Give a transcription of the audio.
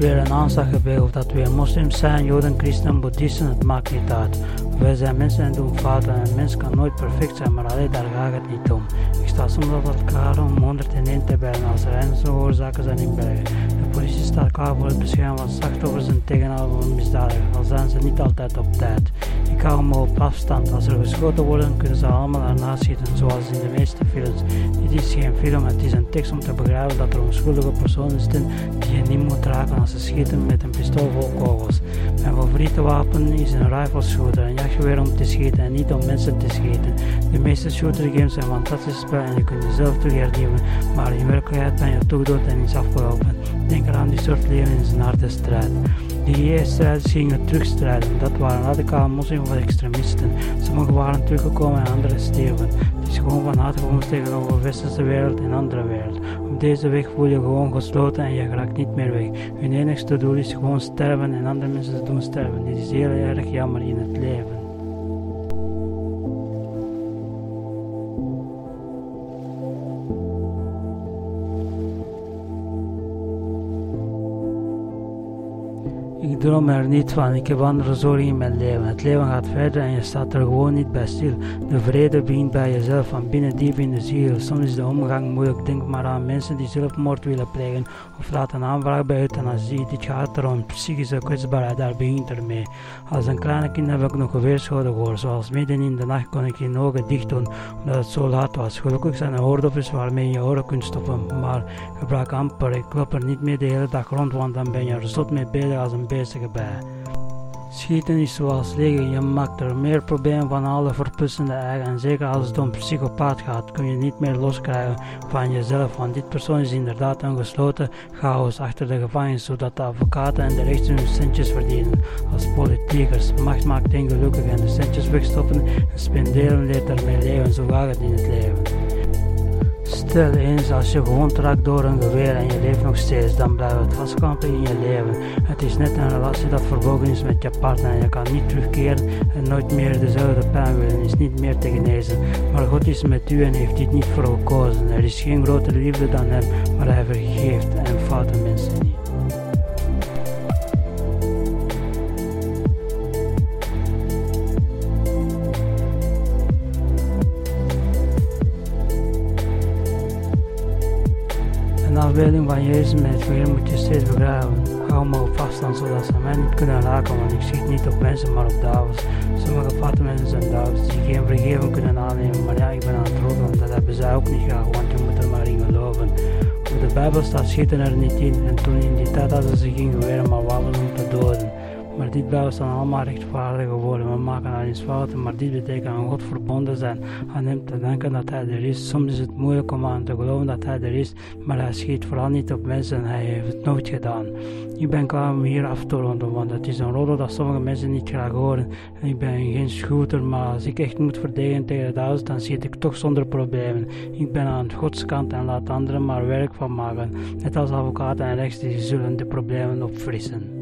weer een aanslag gebeurd, of dat weer moslims zijn, joden, christenen, boeddhisten, het maakt niet uit. Wij zijn mensen en doen fouten en een mens kan nooit perfect zijn, maar alleen daar gaat het niet om. Ik sta soms op elkaar om 101 te bellen als er oorzaken zijn in België. De politie staat klaar voor het beschermen van slachtoffers en tegenhouden van misdadigers, al zijn ze niet altijd op tijd. Ik hou me op afstand. Als er geschoten worden, kunnen ze allemaal ernaast schieten, zoals in de meeste films. Dit is geen film, het is een tekst om te begrijpen dat er onschuldige personen zijn die je niet moet raken als ze schieten met een pistool vol kogels. Favoriete wapen is een rifle shooter, een jachtgeweer om te schieten en niet om mensen te schieten. De meeste shooter games zijn fantastische spellen en je kunt jezelf hernieuwen, maar in werkelijkheid ben je toch dood en is afgelopen. Denk eraan die soort leven in zijn harde strijd. Die IS-strijders gingen terugstrijden. Dat waren radicale moslim of extremisten. Sommigen waren teruggekomen en anderen sterven. Is gewoon van uitkomst tegenover de westerse wereld en andere wereld. Op deze weg voel je gewoon gesloten en je raakt niet meer weg. Hun enigste doel is gewoon sterven en andere mensen doen sterven. Dit is heel erg jammer in het leven. Ik droom er niet van, ik heb andere zorgen in mijn leven. Het leven gaat verder en je staat er gewoon niet bij stil. De vrede begint bij jezelf, van binnen diep in de ziel. Soms is de omgang moeilijk, denk maar aan mensen die zelfmoord willen plegen of laten aanvragen bij euthanasie. Dit gaat erom, psychische kwetsbaarheid, daar begint ermee. Als een kleine kind heb ik nog geweerschoten gehoord, zoals midden in de nacht kon ik je ogen dicht doen, omdat het zo laat was. Gelukkig zijn er oordopjes waarmee je je oren kunt stoppen, maar gebruik amper. Ik loop er niet meer de hele dag rond, want dan ben je er zot mee bezig als een beest Schieten is zoals liggen, je maakt er meer problemen van alle verpussende eigen. En zeker als het om psychopaat gaat, kun je niet meer loskrijgen van jezelf. Want dit persoon is inderdaad een gesloten chaos achter de gevangenis, zodat de advocaten en de rechters hun centjes verdienen. Als politiekers, macht maakt hen gelukkig en de centjes wegstoppen en spenderen leert ermee leven. Zo gaat het in het leven. Stel eens als je gewoon trakt door een geweer en je leeft nog steeds, dan blijft het vastklampen in je leven. Het is net een relatie dat verbogen is met je partner je kan niet terugkeren en nooit meer dezelfde pijn willen, is niet meer te genezen. Maar God is met u en heeft dit niet voor gekozen. Er is geen grotere liefde dan hem, maar hij vergeeft en foute mensen niet. Een afbeelding van Jezus met het moet je steeds begrijpen. Hou me op afstand zodat ze mij niet kunnen raken, want ik schiet niet op mensen maar op duivels. Sommige foute mensen zijn duivels die geen vergeving kunnen aannemen, maar ja, ik ben aan het roken, want dat hebben zij ook niet graag, want je moet er maar in geloven. Op de Bijbel staat schieten er niet in, en toen in die tijd hadden ze geen geweren, maar wapens om te doden. Maar dit blijven dan allemaal rechtvaardige woorden. We maken al eens fouten, maar dit betekent aan God verbonden zijn. Aan hem te denken dat hij er is. Soms is het moeilijk om aan te geloven dat hij er is, maar hij schiet vooral niet op mensen. Hij heeft het nooit gedaan. Ik ben klaar om hier af te ronden, want het is een rol dat sommige mensen niet graag horen. En ik ben geen schooter, maar als ik echt moet verdedigen tegen het huis, dan schiet ik toch zonder problemen. Ik ben aan Gods kant en laat anderen maar werk van maken. Net als advocaten en rechts, die zullen de problemen opfrissen.